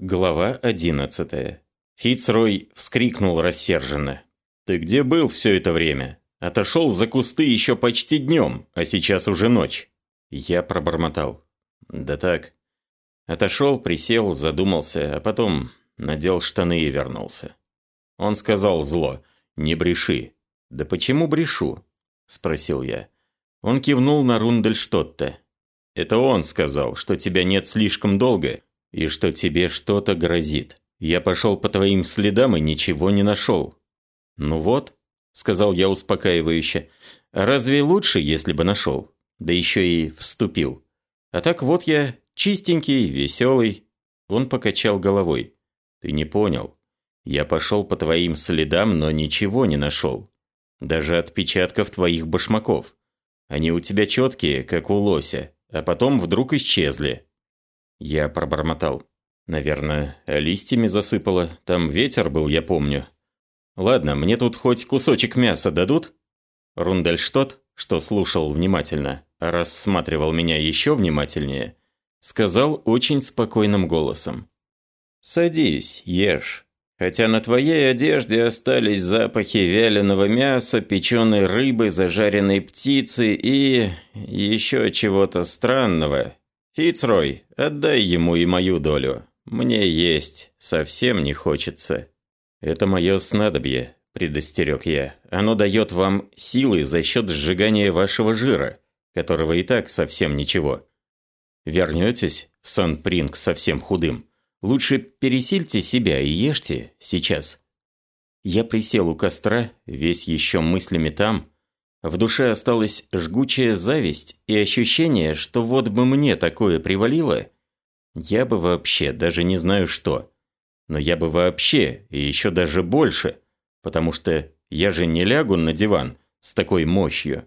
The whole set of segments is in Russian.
Глава одиннадцатая. Фицрой вскрикнул рассерженно. «Ты где был все это время? Отошел за кусты еще почти днем, а сейчас уже ночь». Я пробормотал. «Да так». Отошел, присел, задумался, а потом надел штаны и вернулся. Он сказал зло. «Не бреши». «Да почему брешу?» – спросил я. Он кивнул на Рундельштотта. «Это он сказал, что тебя нет слишком долго и что тебе что-то грозит. Я пошел по твоим следам и ничего не нашел». «Ну вот», – сказал я успокаивающе, – «разве лучше, если бы нашел? Да еще и вступил. А так вот я, чистенький, веселый». Он покачал головой. «Ты не понял. Я пошел по твоим следам, но ничего не нашел. Даже отпечатков твоих башмаков. Они у тебя четкие, как у лося, а потом вдруг исчезли. Я пробормотал. Наверное, листьями засыпало. Там ветер был, я помню. Ладно, мне тут хоть кусочек мяса дадут? Рундельштот, что слушал внимательно, рассматривал меня еще внимательнее, сказал очень спокойным голосом. «Садись, ешь. Хотя на твоей одежде остались запахи вяленого мяса, печеной рыбы, зажаренной птицы и... еще чего-то странного. Фицрой, отдай ему и мою долю. Мне есть совсем не хочется. Это мое снадобье, предостерег я. Оно дает вам силы за счет сжигания вашего жира, которого и так совсем ничего. Вернетесь в Сан-Принг совсем худым, Лучше пересильте себя и ешьте сейчас. Я присел у костра, весь еще мыслями там. В душе осталась жгучая зависть и ощущение, что вот бы мне такое привалило, я бы вообще даже не знаю что. Но я бы вообще, и еще даже больше, потому что я же не лягу на диван с такой мощью.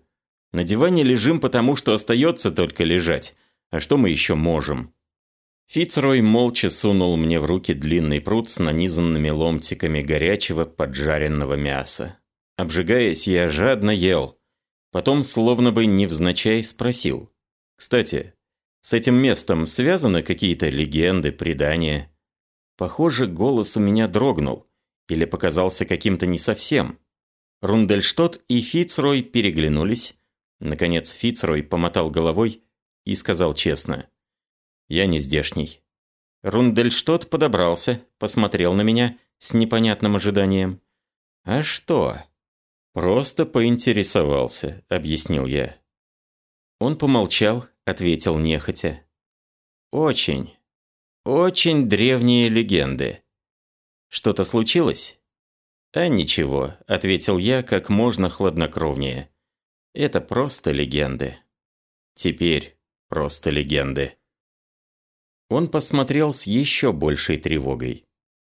На диване лежим потому, что остается только лежать. А что мы еще можем? Фицрой молча сунул мне в руки длинный пруд с нанизанными ломтиками горячего поджаренного мяса. Обжигаясь, я жадно ел. Потом, словно бы невзначай, спросил. «Кстати, с этим местом связаны какие-то легенды, предания?» Похоже, голос у меня дрогнул. Или показался каким-то не совсем. Рундельштот и Фицрой переглянулись. Наконец Фицрой помотал головой и сказал честно. Я не здешний. Рундельштот подобрался, посмотрел на меня с непонятным ожиданием. «А что?» «Просто поинтересовался», — объяснил я. Он помолчал, ответил нехотя. «Очень, очень древние легенды. Что-то случилось?» «А ничего», — ответил я как можно хладнокровнее. «Это просто легенды. Теперь просто легенды». Он посмотрел с еще большей тревогой.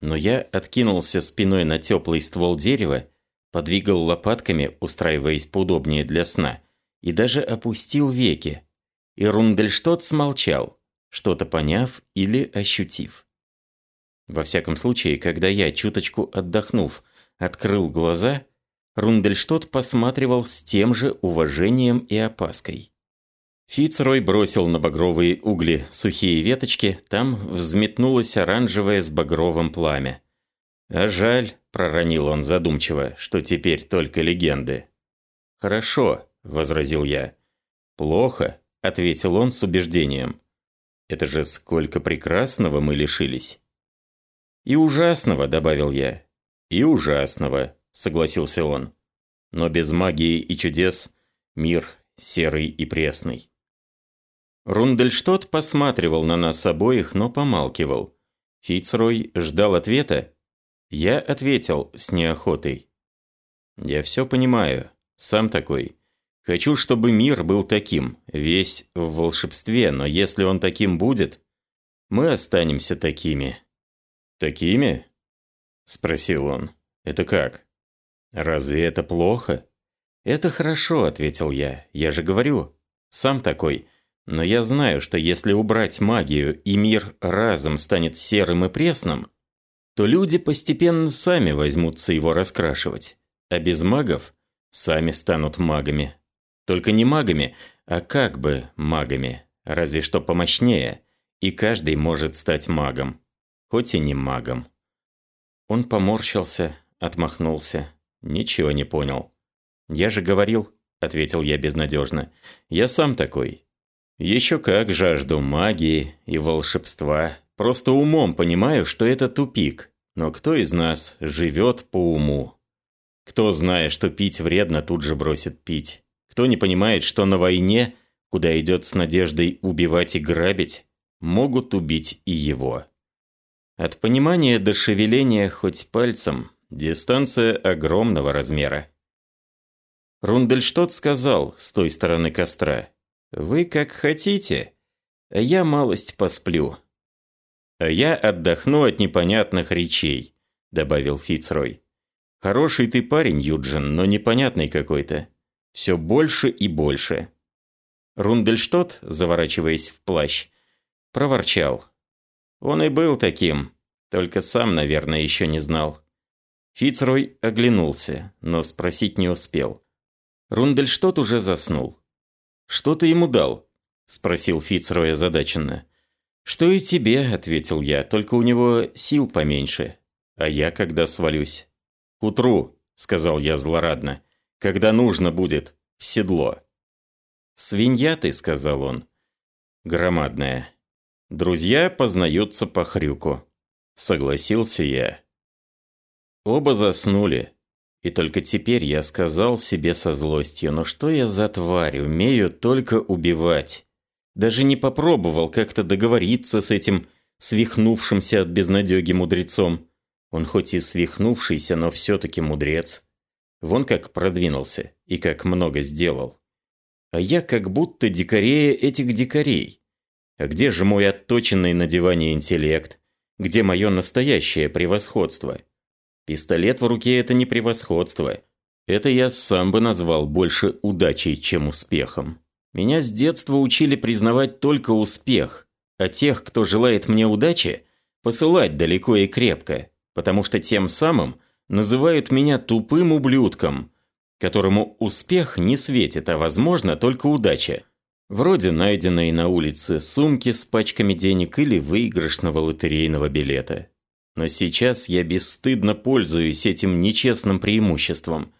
Но я откинулся спиной на теплый ствол дерева, подвигал лопатками, устраиваясь поудобнее для сна, и даже опустил веки. И Рундельштот смолчал, что-то поняв или ощутив. Во всяком случае, когда я, чуточку отдохнув, открыл глаза, Рундельштот посматривал с тем же уважением и опаской. Фицрой бросил на багровые угли сухие веточки, там взметнулось оранжевое с багровым пламя. «А жаль», – проронил он задумчиво, – «что теперь только легенды». «Хорошо», – возразил я. «Плохо», – ответил он с убеждением. «Это же сколько прекрасного мы лишились». «И ужасного», – добавил я. «И ужасного», – согласился он. «Но без магии и чудес мир серый и пресный». Рундельштот посматривал на нас обоих, но помалкивал. Фицрой ждал ответа. Я ответил с неохотой. «Я все понимаю. Сам такой. Хочу, чтобы мир был таким, весь в волшебстве, но если он таким будет, мы останемся такими». «Такими?» – спросил он. «Это как? Разве это плохо?» «Это хорошо», – ответил я. «Я же говорю. Сам такой. Но я знаю, что если убрать магию и мир разом станет серым и пресным, то люди постепенно сами возьмутся его раскрашивать, а без магов сами станут магами. Только не магами, а как бы магами, разве что помощнее, и каждый может стать магом. хоть и не магом. Он поморщился, отмахнулся. Ничего не понял. «Я же говорил», — ответил я безнадежно. «Я сам такой. Еще как жажду магии и волшебства. Просто умом понимаю, что это тупик. Но кто из нас живет по уму? Кто, зная, что пить вредно, тут же бросит пить? Кто не понимает, что на войне, куда идет с надеждой убивать и грабить, могут убить и его? От понимания до шевеления хоть пальцем дистанция огромного размера. Рундельштот сказал с той стороны костра, «Вы как хотите, а я малость посплю». «А я отдохну от непонятных речей», — добавил Фицрой. «Хороший ты парень, Юджин, но непонятный какой-то. Все больше и больше». Рундельштот, заворачиваясь в плащ, проворчал. Он и был таким, только сам, наверное, еще не знал. Фицрой оглянулся, но спросить не успел. Рундельштот уже заснул. «Что ты ему дал?» – спросил Фицрой озадаченно. «Что и тебе», – ответил я, – «только у него сил поменьше. А я когда свалюсь?» «К утру», – сказал я злорадно, – «когда нужно будет, в седло». «Свинья ты», – сказал он. «Громадная. Друзья познаются по хрюку». Согласился я. Оба заснули. И только теперь я сказал себе со злостью, ну что я за тварь, умею только убивать. Даже не попробовал как-то договориться с этим свихнувшимся от безнадёги мудрецом. Он хоть и свихнувшийся, но все-таки мудрец. Вон как продвинулся и как много сделал. А я как будто дикарея этих дикарей. А где же мой отточенный на диване интеллект? Где мое настоящее превосходство? Пистолет в руке – это не превосходство. Это я сам бы назвал больше удачей, чем успехом. Меня с детства учили признавать только успех, а тех, кто желает мне удачи, посылать далеко и крепко, потому что тем самым называют меня тупым ублюдком, которому успех не светит, а возможно только удача. Вроде найденной на улице сумки с пачками денег или выигрышного лотерейного билета. Но сейчас я бесстыдно пользуюсь этим нечестным преимуществом.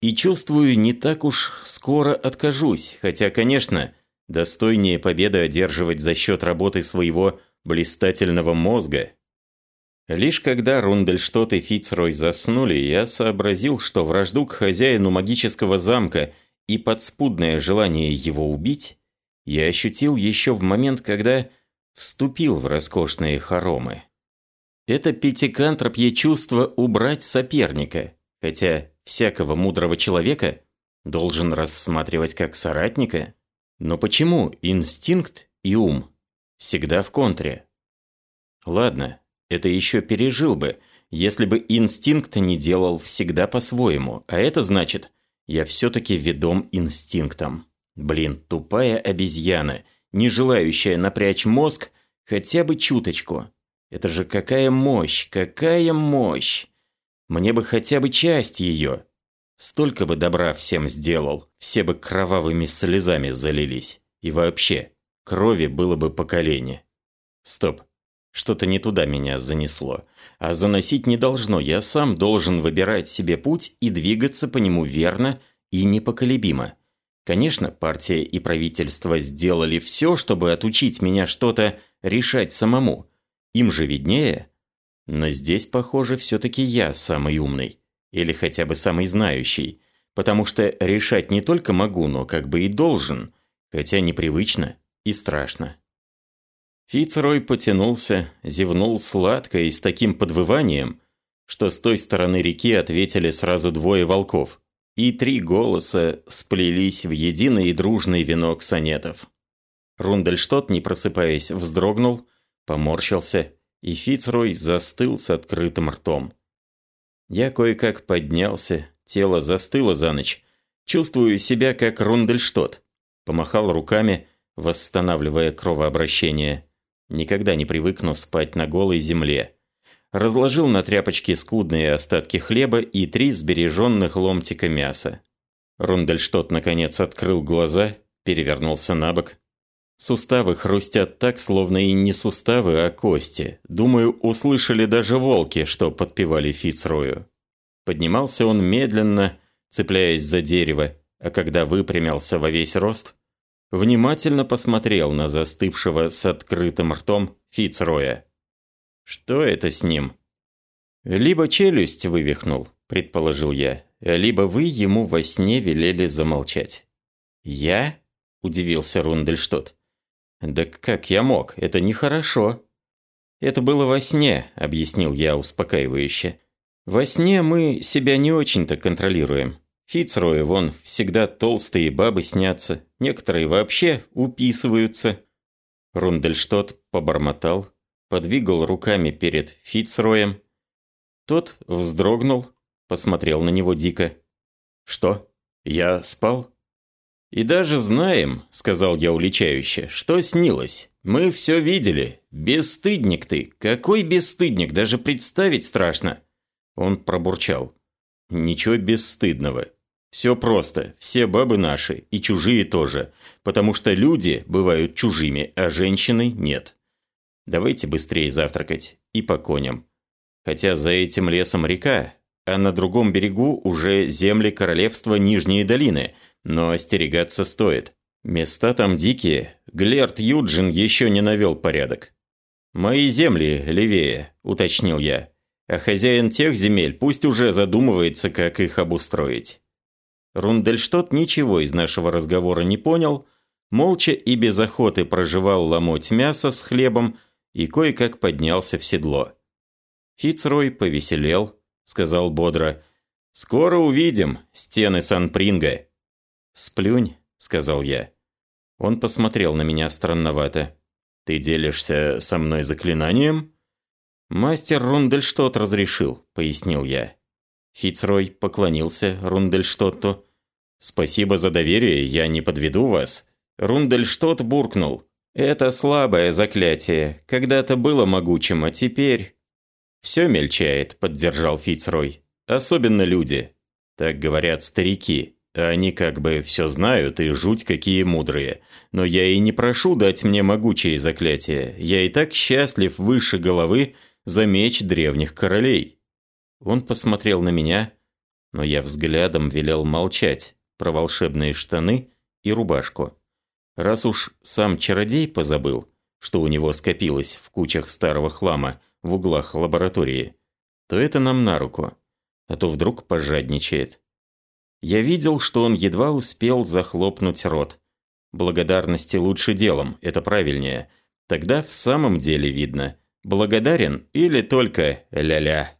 И чувствую, не так уж скоро откажусь, хотя, конечно, достойнее победы одерживать за счет работы своего блистательного мозга. Лишь когда Рундельштот и Фицрой заснули, я сообразил, что вражду к хозяину магического замка и подспудное желание его убить я ощутил еще в момент, когда вступил в роскошные хоромы. Это пятикантропье чувство убрать соперника, хотя всякого мудрого человека должен рассматривать как соратника. Но почему инстинкт и ум всегда в контре? Ладно, это еще пережил бы, если бы инстинкт не делал всегда по-своему, а это значит, я все-таки ведом инстинктом. Блин, тупая обезьяна, не желающая напрячь мозг хотя бы чуточку. Это же какая мощь, какая мощь! Мне бы хотя бы часть ее. Столько бы добра всем сделал, все бы кровавыми слезами залились. И вообще, крови было бы поколение. Стоп, что-то не туда меня занесло. А заносить не должно, я сам должен выбирать себе путь и двигаться по нему верно и непоколебимо. Конечно, партия и правительство сделали все, чтобы отучить меня что-то решать самому. Им же виднее. Но здесь, похоже, все-таки я самый умный. Или хотя бы самый знающий. Потому что решать не только могу, но как бы и должен. Хотя непривычно и страшно. Фицрой потянулся, зевнул сладко и с таким подвыванием, что с той стороны реки ответили сразу двое волков. И три голоса сплелись в единый и дружный венок сонетов. Рундельштот, не просыпаясь, вздрогнул, поморщился, и Фицрой застыл с открытым ртом. Я кое-как поднялся, тело застыло за ночь. Чувствую себя как Рундельштот. Помахал руками, восстанавливая кровообращение. Никогда не привыкну спать на голой земле. Разложил на тряпочке скудные остатки хлеба и три сбереженных ломтика мяса. Рундельштот наконец открыл глаза, перевернулся на бок, Суставы хрустят так, словно и не суставы, а кости. Думаю, услышали даже волки, что подпевали Фицрою. Поднимался он медленно, цепляясь за дерево, а когда выпрямился во весь рост, внимательно посмотрел на застывшего с открытым ртом Фицроя. Что это с ним? Либо челюсть вывихнул, предположил я, либо вы ему во сне велели замолчать. Я? Удивился Рундельштот. «Да как я мог? Это нехорошо». «Это было во сне», – объяснил я успокаивающе. «Во сне мы себя не очень-то контролируем. Фицрою вон всегда толстые бабы снятся, некоторые вообще уписываются». Рундельштот побормотал, подвигал руками перед Фицроем. Тот вздрогнул, посмотрел на него дико. «Что? Я спал?» «И даже знаем», — сказал я уличающе, — «что снилось. Мы все видели. Бесстыдник ты. Какой бесстыдник, даже представить страшно». Он пробурчал. «Ничего бесстыдного. Все просто. Все бабы наши, и чужие тоже. Потому что люди бывают чужими, а женщины нет. Давайте быстрее завтракать. И по коням. Хотя за этим лесом река, а на другом берегу уже земли королевства Нижние долины — но остерегаться стоит. Места там дикие, Глерт Юджин еще не навел порядок. «Мои земли левее», – уточнил я. «А хозяин тех земель пусть уже задумывается, как их обустроить». Рундельштот ничего из нашего разговора не понял, молча и без охоты проживал ломоть мяса с хлебом и кое-как поднялся в седло. Фицрой повеселел, сказал бодро, «Скоро увидим стены Сан-Принга». «Сплюнь», — сказал я. Он посмотрел на меня странновато. «Ты делишься со мной заклинанием?» «Мастер Рундельштот разрешил», — пояснил я. Фицрой поклонился Рундельштотту. «Спасибо за доверие, я не подведу вас». Рундельштот буркнул. «Это слабое заклятие. Когда-то было могучим, а теперь...» «Все мельчает», — поддержал Фицрой. «Особенно люди. Так говорят старики. Они как бы все знают и жуть какие мудрые. Но я и не прошу дать мне могучие заклятия. Я и так счастлив выше головы за меч древних королей. Он посмотрел на меня, но я взглядом велел молчать про волшебные штаны и рубашку. Раз уж сам чародей позабыл, что у него скопилось в кучах старого хлама в углах лаборатории, то это нам на руку, а то вдруг пожадничает. Я видел, что он едва успел захлопнуть рот. Благодарности лучше делом, это правильнее. Тогда в самом деле видно, благодарен или только ля-ля.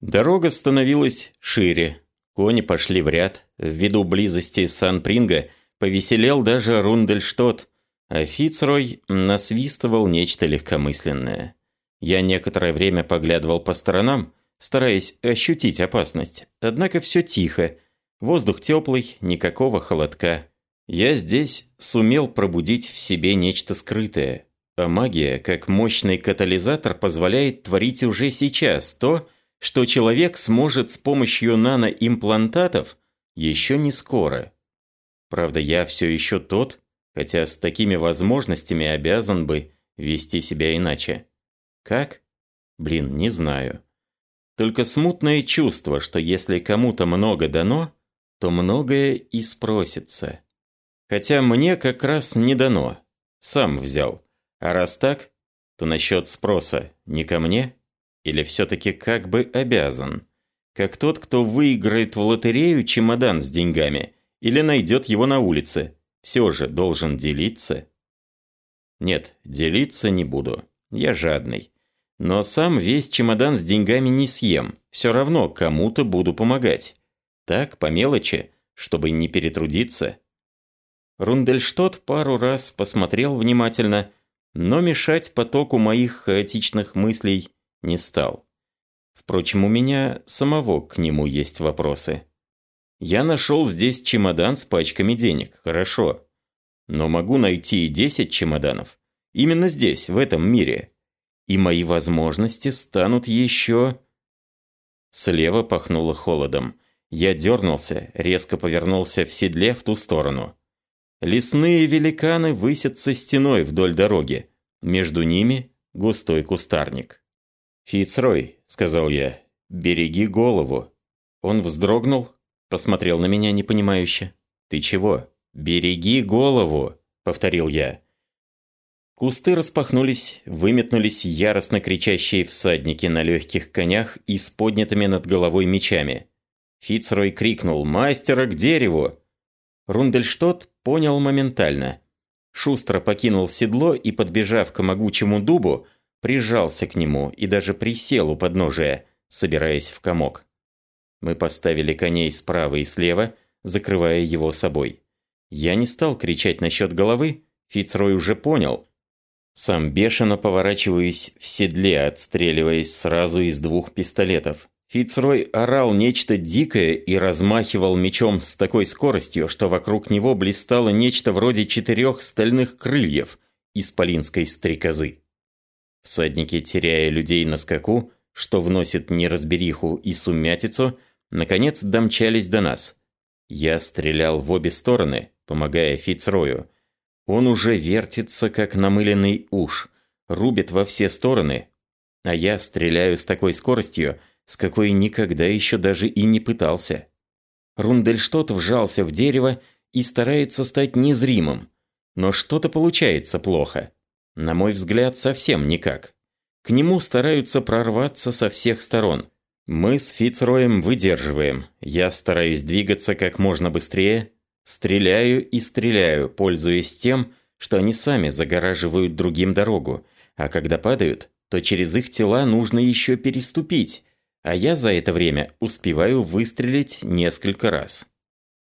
Дорога становилась шире. Кони пошли в ряд. Ввиду близости Сан-Принга повеселел даже Рундельштот, а Фицрой насвистывал нечто легкомысленное. Я некоторое время поглядывал по сторонам, стараясь ощутить опасность. Однако все тихо, Воздух теплый, никакого холодка. Я здесь сумел пробудить в себе нечто скрытое. А магия, как мощный катализатор, позволяет творить уже сейчас то, что человек сможет с помощью наноимплантатов еще не скоро. Правда, я все еще тот, хотя с такими возможностями обязан бы вести себя иначе. Как? Блин, не знаю. Только смутное чувство, что если кому-то много дано, то многое и спросится. Хотя мне как раз не дано. Сам взял. А раз так, то насчет спроса не ко мне? Или все-таки как бы обязан? Как тот, кто выиграет в лотерею чемодан с деньгами или найдет его на улице. Все же должен делиться. Нет, делиться не буду. Я жадный. Но сам весь чемодан с деньгами не съем. Все равно кому-то буду помогать. Так, по мелочи, чтобы не перетрудиться. Рундельштот пару раз посмотрел внимательно, но мешать потоку моих хаотичных мыслей не стал. Впрочем, у меня самого к нему есть вопросы. Я нашел здесь чемодан с пачками денег, хорошо. Но могу найти и 10 чемоданов. Именно здесь, в этом мире. И мои возможности станут еще... Слева пахнуло холодом. Я дернулся, резко повернулся в седле в ту сторону. Лесные великаны высятся стеной вдоль дороги. Между ними густой кустарник. «Фицрой», — сказал я, — «береги голову». Он вздрогнул, посмотрел на меня непонимающе. «Ты чего? Береги голову», — повторил я. Кусты распахнулись, выметнулись яростно кричащие всадники на легких конях и с поднятыми над головой мечами. Фицрой крикнул «Мастера к дереву!». Рундельштот понял моментально. Шустро покинул седло и, подбежав к могучему дубу, прижался к нему и даже присел у подножия, собираясь в комок. Мы поставили коней справа и слева, закрывая его собой. Я не стал кричать насчет головы, Фицрой уже понял. Сам бешено поворачиваясь в седле, отстреливаясь сразу из двух пистолетов. Фицрой орал нечто дикое и размахивал мечом с такой скоростью, что вокруг него блистало нечто вроде четырех стальных крыльев исполинской стрекозы. Всадники, теряя людей на скаку, что вносит неразбериху и сумятицу, наконец домчались до нас. Я стрелял в обе стороны, помогая Фицрою. Он уже вертится, как намыленный уж, рубит во все стороны, а я стреляю с такой скоростью, с какой никогда еще даже и не пытался. Рундельштот вжался в дерево и старается стать незримым, но что-то получается плохо. На мой взгляд, совсем никак. К нему стараются прорваться со всех сторон. Мы с Фицроем выдерживаем. Я стараюсь двигаться как можно быстрее, стреляю и стреляю, пользуясь тем, что они сами загораживают другим дорогу, а когда падают, то через их тела нужно еще переступить, а я за это время успеваю выстрелить несколько раз.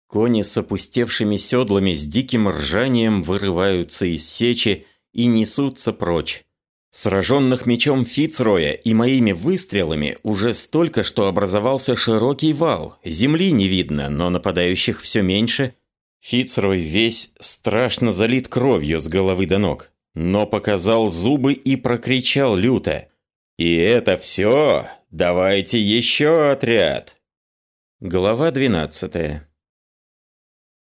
Кони с опустевшими седлами с диким ржанием вырываются из сечи и несутся прочь. Сраженных мечом Фицроя и моими выстрелами уже столько, что образовался широкий вал. Земли не видно, но нападающих все меньше. Фицрой весь страшно залит кровью с головы до ног, но показал зубы и прокричал люто. «И это все? Давайте еще отряд!» Глава двенадцатая